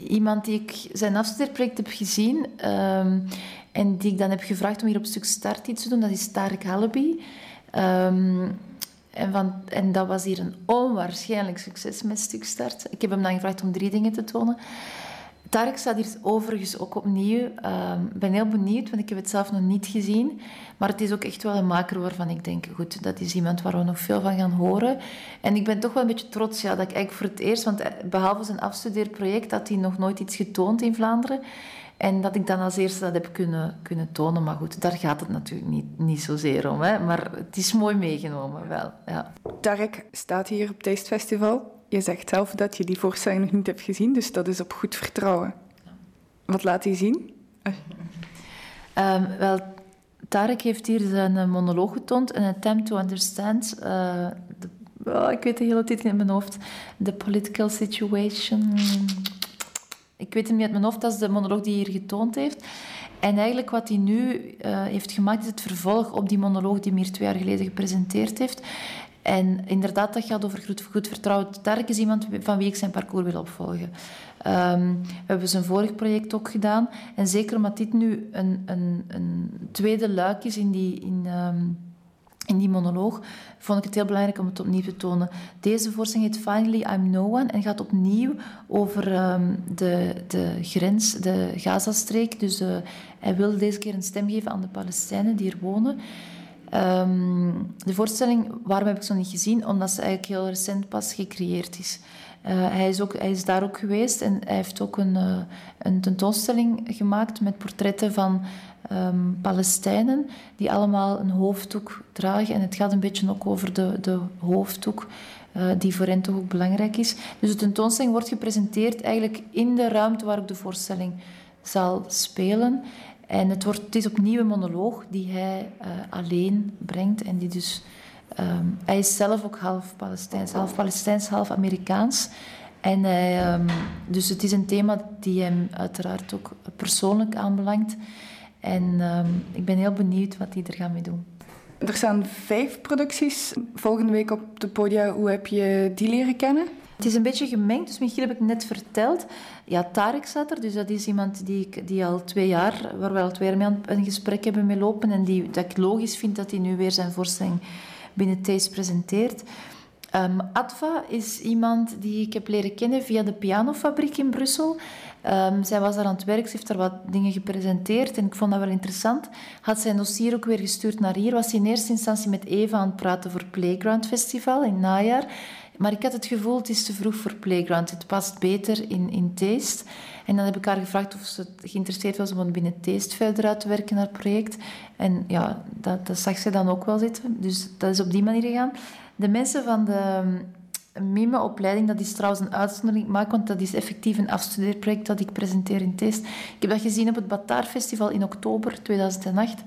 iemand die ik zijn afstudeerproject heb gezien... Um, en die ik dan heb gevraagd om hier op stuk start iets te doen, dat is Tarek Halabi. Um, en, en dat was hier een onwaarschijnlijk succes met stuk start. Ik heb hem dan gevraagd om drie dingen te tonen. Tarek staat hier overigens ook opnieuw. Ehm, ik ben heel benieuwd, want ik heb het zelf nog niet gezien. Maar het is ook echt wel een maker waarvan ik denk, goed, dat is iemand waar we nog veel van gaan horen. En ik ben toch wel een beetje trots ja, dat ik eigenlijk voor het eerst, want eh, behalve zijn afstudeerproject, had hij nog nooit iets getoond in Vlaanderen. En dat ik dan als eerste dat heb kunnen, kunnen tonen. Maar goed, daar gaat het natuurlijk niet, niet zozeer om. Hè. Maar het is mooi meegenomen wel, ja. Tarek staat hier op Taste Festival je zegt zelf dat je die voorstelling nog niet hebt gezien, dus dat is op goed vertrouwen. Wat laat hij zien? Um, wel, Tarek heeft hier zijn eh, monoloog getoond, An Attempt to Understand. Uh, oh, ik weet de hele titel in mijn hoofd. The Political Situation. Ik weet hem niet uit mijn hoofd, dat is de monoloog die hij hier getoond heeft. En eigenlijk wat hij nu uh, heeft gemaakt, is het vervolg op die monoloog die hij twee jaar geleden gepresenteerd heeft. En inderdaad, dat gaat over goed, goed vertrouwen. Is iemand van wie ik zijn parcours wil opvolgen. Um, we hebben zijn vorig project ook gedaan. En zeker omdat dit nu een, een, een tweede luik is in die, in, um, in die monoloog, vond ik het heel belangrijk om het opnieuw te tonen. Deze voorstelling heet Finally I'm No One en gaat opnieuw over um, de, de grens, de Gazastreek. Dus uh, hij wil deze keer een stem geven aan de Palestijnen die er wonen. Um, de voorstelling, waarom heb ik ze nog niet gezien? Omdat ze eigenlijk heel recent pas gecreëerd is. Uh, hij, is ook, hij is daar ook geweest en hij heeft ook een, uh, een tentoonstelling gemaakt met portretten van um, Palestijnen die allemaal een hoofddoek dragen. En het gaat een beetje ook over de, de hoofddoek. Uh, die voor hen toch ook belangrijk is. Dus de tentoonstelling wordt gepresenteerd eigenlijk in de ruimte waar ook de voorstelling zal spelen. En het, wordt, het is opnieuw een monoloog die hij uh, alleen brengt en die dus... Um, hij is zelf ook half Palestijns, half Palestijns, half Amerikaans. En um, dus het is een thema die hem uiteraard ook persoonlijk aanbelangt. En um, ik ben heel benieuwd wat hij er gaat mee doen. Er staan vijf producties volgende week op de podia. Hoe heb je die leren kennen? Het is een beetje gemengd, dus Michiel heb ik net verteld. Ja, Tarek zat er, dus dat is iemand die, ik, die al twee jaar, waar we al twee jaar mee een gesprek hebben mee lopen en die, dat ik logisch vind dat hij nu weer zijn voorstelling binnen Thees presenteert. Um, Adva is iemand die ik heb leren kennen via de pianofabriek in Brussel. Um, zij was daar aan het werk, ze heeft daar wat dingen gepresenteerd en ik vond dat wel interessant. Had zijn dossier ook weer gestuurd naar hier. Was in eerste instantie met Eva aan het praten voor Playground Festival in het najaar. Maar ik had het gevoel, het is te vroeg voor Playground. Het past beter in, in Taste. En dan heb ik haar gevraagd of ze geïnteresseerd was om binnen Taste verder uit te werken naar het project. En ja, dat, dat zag ze dan ook wel zitten. Dus dat is op die manier gegaan. De mensen van de MIME-opleiding, dat is trouwens een uitzondering maak, want dat is effectief een afstudeerproject dat ik presenteer in Taste. Ik heb dat gezien op het Bataar Festival in oktober 2008.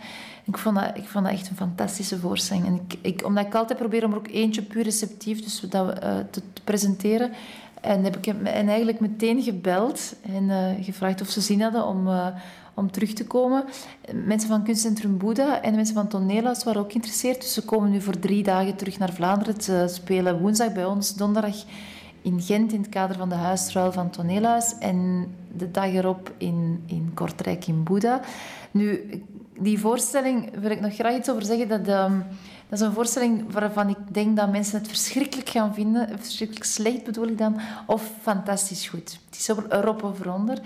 Ik vond dat, ik vond dat echt een fantastische voorstelling. En ik, ik, omdat ik altijd probeer om er ook eentje puur receptief dus dat, uh, te, te, presenteren. En heb ik en eigenlijk meteen gebeld en uh, gevraagd of ze zin hadden om, uh, om terug te komen. Mensen van Kunstcentrum Boeddha en mensen van Toneelhuis waren ook geïnteresseerd. Dus ze komen nu voor drie dagen terug naar Vlaanderen. Ze spelen woensdag bij ons, donderdag in Gent in het kader van de huisruil van Toneelhuis. En de dag erop in, in Kortrijk in Boeddha. Nu, die voorstelling wil ik nog graag iets over zeggen. Dat, um, dat is een voorstelling waarvan ik denk dat mensen het verschrikkelijk gaan vinden. Verschrikkelijk slecht bedoel ik dan. Of fantastisch goed. Het is erop of eronder.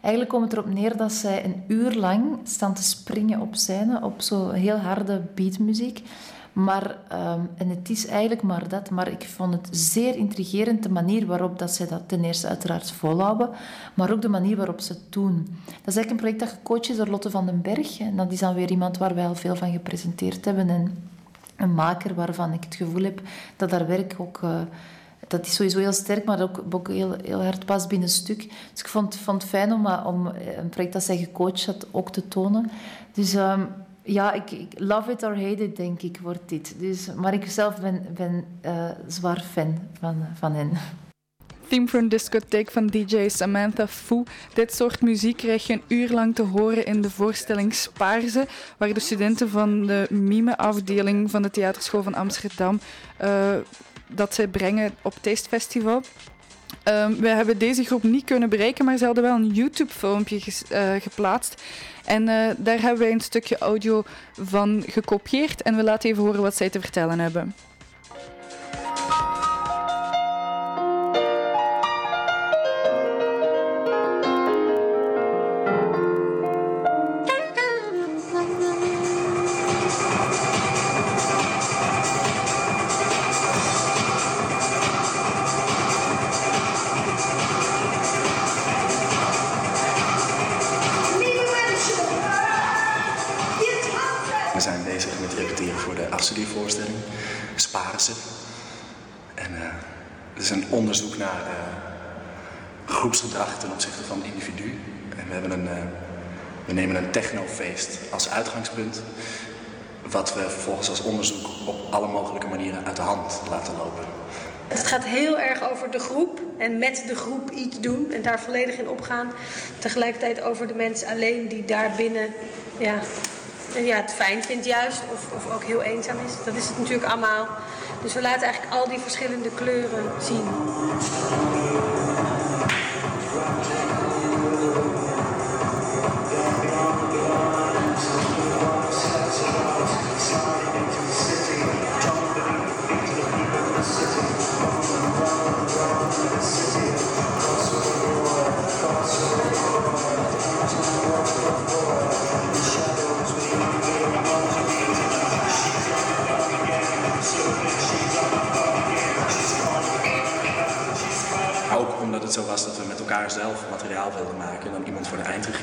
Eigenlijk komt het erop neer dat zij een uur lang staan te springen op scène. Op zo'n heel harde beatmuziek. Maar, um, en het is eigenlijk maar dat, maar ik vond het zeer intrigerend de manier waarop dat zij dat ten eerste uiteraard volhouden, maar ook de manier waarop ze het doen. Dat is eigenlijk een project dat gecoacht is door Lotte van den Berg. En dat is dan weer iemand waar wij al veel van gepresenteerd hebben. En een maker waarvan ik het gevoel heb dat haar werk ook... Uh, dat is sowieso heel sterk, maar ook, ook heel, heel hard past binnen een stuk. Dus ik vond, vond het fijn om, om een project dat zij gecoacht had ook te tonen. Dus... Um, ja, ik, ik, love it or hate it, denk ik, wordt dit. Dus, maar ik zelf ben, ben uh, zwaar fan van, van hen. Theme een discotheek van DJ Samantha Fu. Dit soort muziek krijg je een uur lang te horen in de voorstelling Spaarze, waar de studenten van de mime-afdeling van de Theaterschool van Amsterdam dat zij brengen op Taste Festival. Um, we hebben deze groep niet kunnen bereiken, maar ze hadden wel een YouTube-filmpje uh, geplaatst. En uh, daar hebben wij een stukje audio van gekopieerd. En we laten even horen wat zij te vertellen hebben. Spaarse. En uh, het is een onderzoek naar groepsgedrag ten opzichte van individu. En we, hebben een, we nemen een technofeest als uitgangspunt. Wat we vervolgens als onderzoek op alle mogelijke manieren uit de hand laten lopen. Het gaat heel erg over de groep en met de groep iets doen en daar volledig in opgaan. Tegelijkertijd over de mensen alleen die daar binnen ja, ja, het fijn vindt juist of, of ook heel eenzaam is. Dat is het natuurlijk allemaal. Dus we laten eigenlijk al die verschillende kleuren zien.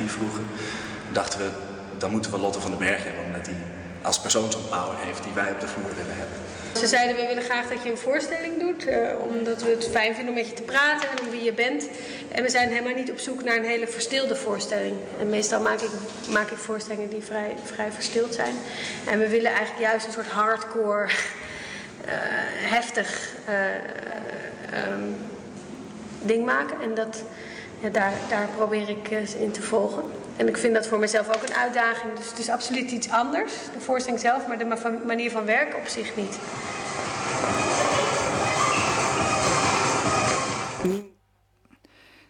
Vroegen, dachten we, dan moeten we Lotte van den Berg hebben, omdat die als persoon zo'n power heeft die wij op de vloer willen hebben. Ze zeiden, we willen graag dat je een voorstelling doet, uh, omdat we het fijn vinden om met je te praten en wie je bent. En we zijn helemaal niet op zoek naar een hele verstilde voorstelling. En meestal maak ik, maak ik voorstellingen die vrij, vrij verstild zijn. En we willen eigenlijk juist een soort hardcore, uh, heftig... Uh, um, ding maken. En dat, ja, daar, daar probeer ik uh, in te volgen. En ik vind dat voor mezelf ook een uitdaging. Dus het is absoluut iets anders, de voorstelling zelf, maar de manier van werken op zich niet.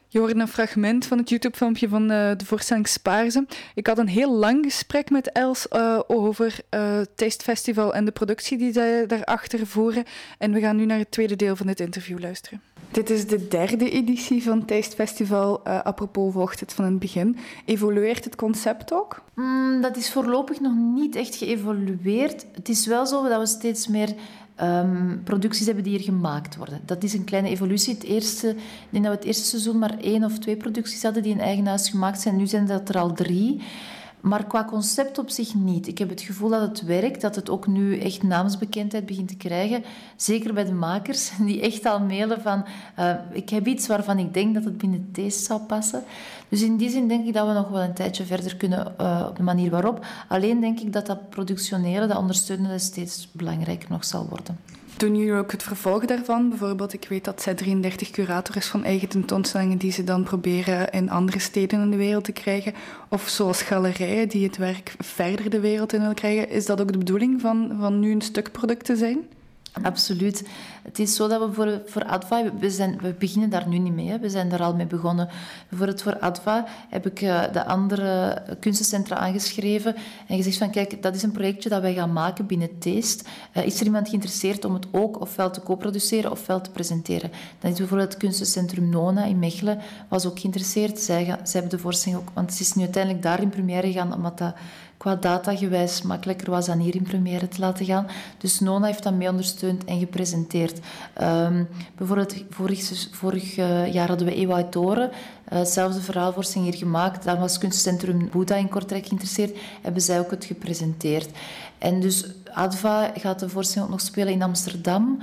Je hoorde een fragment van het YouTube-filmpje van uh, de voorstelling Spaarze. Ik had een heel lang gesprek met Els uh, over uh, Taste Festival en de productie die zij daarachter voeren. En we gaan nu naar het tweede deel van dit interview luisteren. Dit is de derde editie van Taste Festival. Uh, apropos volgt het van het begin. Evolueert het concept ook? Mm, dat is voorlopig nog niet echt geëvolueerd. Het is wel zo dat we steeds meer um, producties hebben die hier gemaakt worden. Dat is een kleine evolutie. Het eerste, ik denk dat we het eerste seizoen maar één of twee producties hadden die in eigen huis gemaakt zijn. Nu zijn dat er al drie. Maar qua concept op zich niet. Ik heb het gevoel dat het werkt, dat het ook nu echt naamsbekendheid begint te krijgen. Zeker bij de makers, die echt al mailen van... Uh, ik heb iets waarvan ik denk dat het binnen taste zou passen. Dus in die zin denk ik dat we nog wel een tijdje verder kunnen uh, op de manier waarop. Alleen denk ik dat dat productionele, dat ondersteunende steeds belangrijker nog zal worden. Doen jullie ook het vervolg daarvan? Bijvoorbeeld, ik weet dat zij 33 curator is van eigen tentoonstellingen die ze dan proberen in andere steden in de wereld te krijgen. Of zoals galerijen die het werk verder de wereld in willen krijgen. Is dat ook de bedoeling van, van nu een stukproduct te zijn? Absoluut. Het is zo dat we voor, voor ADVA, we, zijn, we beginnen daar nu niet mee, we zijn daar al mee begonnen. Bijvoorbeeld voor ADVA heb ik uh, de andere kunstencentra aangeschreven en gezegd van kijk, dat is een projectje dat wij gaan maken binnen Taste. Uh, is er iemand geïnteresseerd om het ook ofwel te co-produceren ofwel te presenteren? Dan is bijvoorbeeld het kunstencentrum Nona in Mechelen was ook geïnteresseerd. Zij hebben de voorstelling ook, want het is nu uiteindelijk daar in première gegaan, omdat dat qua datagewijs makkelijker was dan hier in première te laten gaan. Dus Nona heeft dat mee ondersteund en gepresenteerd. Um, bijvoorbeeld vorig, uh, jaar hadden we Ewa Toren, uh, hetzelfde verhaalvoorstelling hier gemaakt. Dan was kunstcentrum Boeddha in Kortrijk geïnteresseerd. Hebben zij ook het gepresenteerd. En dus Adva gaat de voorstelling ook nog spelen in Amsterdam.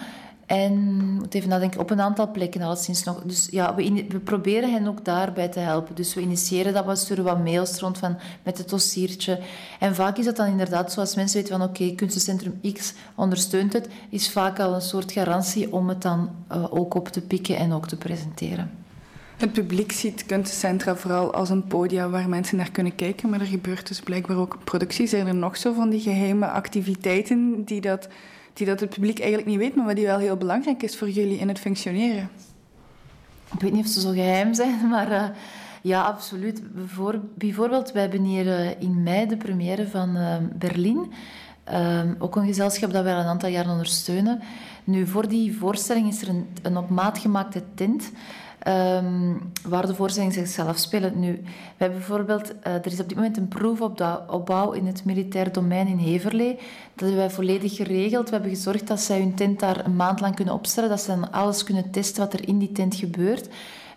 En moet even nadenken, op een aantal plekken alleszins nog. Dus ja, we, we, proberen hen ook daarbij te helpen. Dus we initiëren dat, we sturen wat mails rond van, met het dossiertje. En vaak is dat dan inderdaad zoals mensen weten van oké, kunstencentrum X ondersteunt het, is vaak al een soort garantie om het dan uh, ook op te pikken en ook te presenteren. Het publiek ziet kunstencentra vooral als een podium waar mensen naar kunnen kijken, maar er gebeurt dus blijkbaar ook productie. Zijn er nog zo van die geheime activiteiten die dat die dat het publiek eigenlijk niet weet, maar die wel heel belangrijk is voor jullie in het functioneren? Ik weet niet of ze zo geheim zijn, maar uh, ja, absoluut. bijvoorbeeld, wij hebben hier uh, in mei de première van uh, Berlin. Ehm, ook een gezelschap dat wij al een aantal jaar ondersteunen. Nu, voor die voorstelling is er een, een op maat gemaakte tent Um, waar de voorstelling zichzelf afspelen. Nu, we hebben bijvoorbeeld, uh, er is op dit moment een proefopbouw in het militair domein in Heverlee. Dat hebben wij volledig geregeld. We hebben gezorgd dat zij hun tent daar een maand lang kunnen opstellen, dat ze dan alles kunnen testen wat er in die tent gebeurt.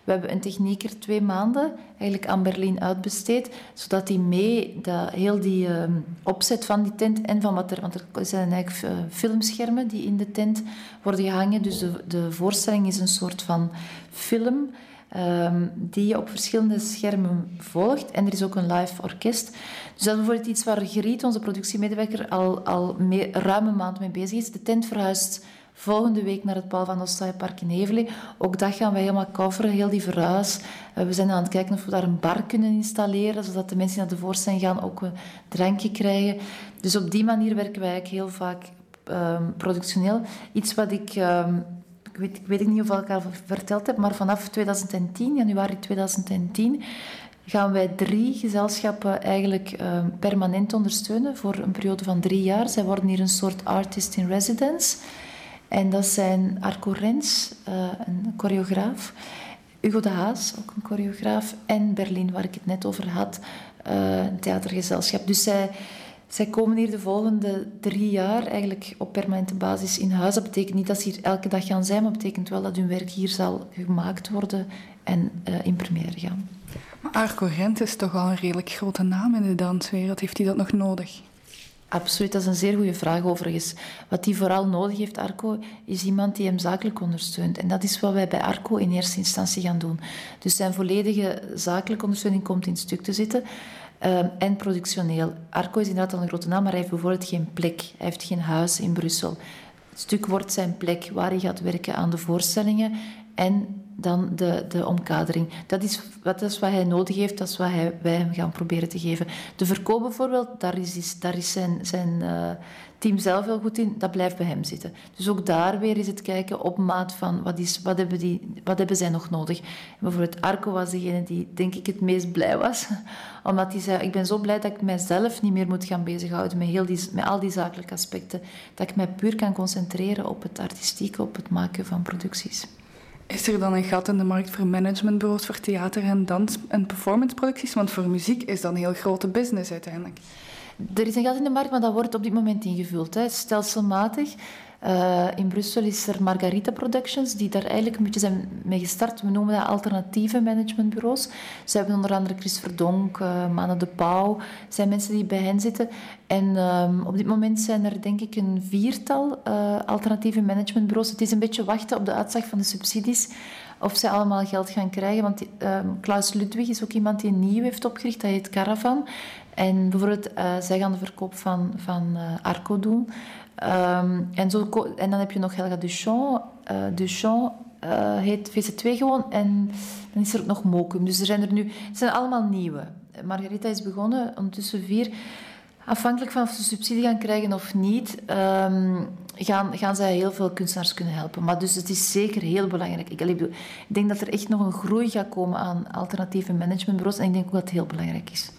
We hebben een technieker twee maanden eigenlijk aan Berlijn uitbesteed, zodat hij mee dat, heel die uh, opzet van die tent en van wat er... Want er zijn eigenlijk uh, filmschermen die in de tent worden gehangen. Dus de, de voorstelling is een soort van film... Um, die je op verschillende schermen volgt. En er is ook een live orkest. Dus dat is bijvoorbeeld iets waar Geriet, onze productiemedewerker, al, al mee, ruim een maand mee bezig is. De tent verhuist volgende week naar het Paul van Park in Hevelee. Ook dat gaan wij helemaal coveren, heel die verhuis. Uh, we zijn aan het kijken of we daar een bar kunnen installeren, zodat de mensen die naar de voorstelling gaan ook een drankje krijgen. Dus op die manier werken wij eigenlijk heel vaak um, productioneel. Iets wat ik... Um, ik weet, ik niet of ik al verteld heb, maar vanaf 2010, januari 2010, gaan wij drie gezelschappen eigenlijk uh, permanent ondersteunen voor een periode van drie jaar. Zij worden hier een soort artist in residence. En dat zijn Arco Rens, uh, een choreograaf, Hugo de Haas, ook een choreograaf, en Berlin, waar ik het net over had, een theatergezelschap. Dus zij, zij komen hier de volgende drie jaar eigenlijk op permanente basis in huis. Dat betekent niet dat ze hier elke dag gaan zijn, maar dat betekent wel dat hun werk hier zal gemaakt worden en uh, in première gaan. Maar Arco Rent is toch al een redelijk grote naam in de danswereld. Heeft hij dat nog nodig? Absoluut, dat is een zeer goede vraag overigens. Wat hij vooral nodig heeft, Arco, is iemand die hem zakelijk ondersteunt. En dat is wat wij bij Arco in eerste instantie gaan doen. Dus zijn volledige zakelijke ondersteuning komt in het stuk te zitten. Um, en productioneel. Arco is inderdaad al een grote naam, maar hij heeft bijvoorbeeld geen plek. Hij heeft geen huis in Brussel. Het stuk wordt zijn plek waar hij gaat werken aan de voorstellingen en dan de, de omkadering. Dat is, is wat hij nodig heeft, dat is wat hij, wij hem gaan proberen te geven. De verkoop bijvoorbeeld, daar is, daar is zijn, zijn uh, team zelf heel goed in, dat blijft bij hem zitten. Dus ook daar weer is het kijken op maat van wat, is, wat, hebben, die, wat hebben zij nog nodig. bijvoorbeeld Arco was degene die denk ik het meest blij was, omdat hij zei, ik ben zo blij dat ik mijzelf niet meer moet gaan bezighouden met, heel die, met al die zakelijke aspecten, dat ik mij puur kan concentreren op het artistieke, op het maken van producties. Is er dan een gat in de markt voor managementbureaus voor theater en dans- en performanceproducties? Want voor muziek is dat een heel grote business uiteindelijk. Er is een gat in de markt, maar dat wordt op dit moment ingevuld. Hè. Stelselmatig. Uh, in Brussel is er Margarita Productions, die daar eigenlijk een beetje zijn mee gestart. We noemen dat alternatieve managementbureaus. Ze hebben onder andere Chris Verdonk, uh, de Pauw, zijn mensen die bij hen zitten. En um, op dit moment zijn er denk ik een viertal uh, alternatieve managementbureaus. Het is een beetje wachten op de uitslag van de subsidies of zij allemaal geld gaan krijgen. Want um, Klaus Ludwig is ook iemand die nieuw heeft opgericht, dat heet Caravan. En bijvoorbeeld, uh, zij gaan de verkoop van, van Arco doen. Um, en, zo, en dan heb je nog Helga Duchamp. Uh, Duchamp heet VC2 gewoon. En dan is er ook nog Mokum. Dus er zijn er nu... Het zijn allemaal nieuwe. Margarita is begonnen, ondertussen vier. Afhankelijk van of ze subsidie gaan krijgen of niet, um, gaan, gaan zij heel veel kunstenaars kunnen helpen. Maar dus het is zeker heel belangrijk. Ik, ik denk dat er echt nog een groei gaat komen aan alternatieve managementbureaus. En ik denk ook dat het heel belangrijk is.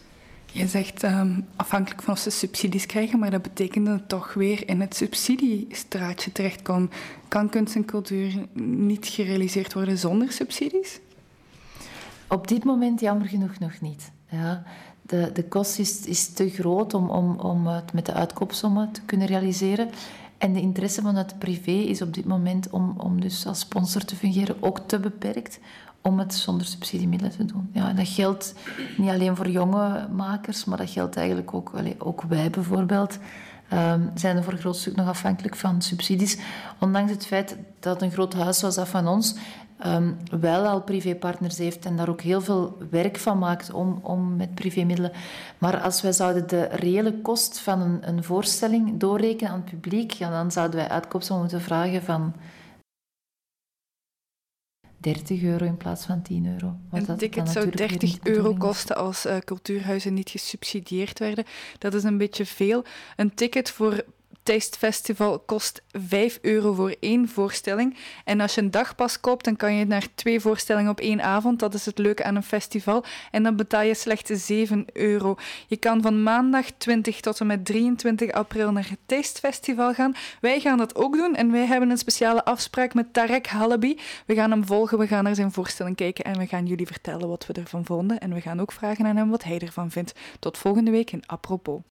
Je zegt um, afhankelijk van of ze subsidies krijgen, maar dat betekent dat toch weer in het subsidiestraatje terechtkomen. Kan kunst en cultuur niet gerealiseerd worden zonder subsidies? Op dit moment jammer genoeg nog niet. Ja. De, de kost is, is te groot om, om, om het met de uitkoopsommen te kunnen realiseren. En de interesse van het privé is op dit moment om, om dus als sponsor te fungeren ook te beperkt om het zonder subsidiemiddelen te doen. Ja, dat geldt niet alleen voor jonge makers, maar dat geldt eigenlijk ook, ook wij bijvoorbeeld. Um, zijn er voor een groot stuk nog afhankelijk van subsidies. Ondanks het feit dat een groot huis zoals dat van ons um, wel al privépartners heeft en daar ook heel veel werk van maakt om, om met privémiddelen. Maar als wij zouden de reële kost van een, een voorstelling doorrekenen aan het publiek, ja, dan zouden wij uitkoopsel moeten vragen van 30 euro in plaats van 10 euro. een ticket zou 30 euro kosten als uh, cultuurhuizen niet gesubsidieerd werden. Dat is een beetje veel. Een ticket voor Festival kost 5 euro voor één voorstelling. En als je een dagpas koopt, dan kan je naar twee voorstellingen op één avond. Dat is het leuke aan een festival. En dan betaal je slechts 7 euro. Je kan van maandag 20 tot en met 23 april naar het Festival gaan. Wij gaan dat ook doen en wij hebben een speciale afspraak met Tarek Halabi. We gaan hem volgen, we gaan naar zijn voorstelling kijken en we gaan jullie vertellen wat we ervan vonden. En we gaan ook vragen aan hem wat hij ervan vindt. Tot volgende week in Apropos.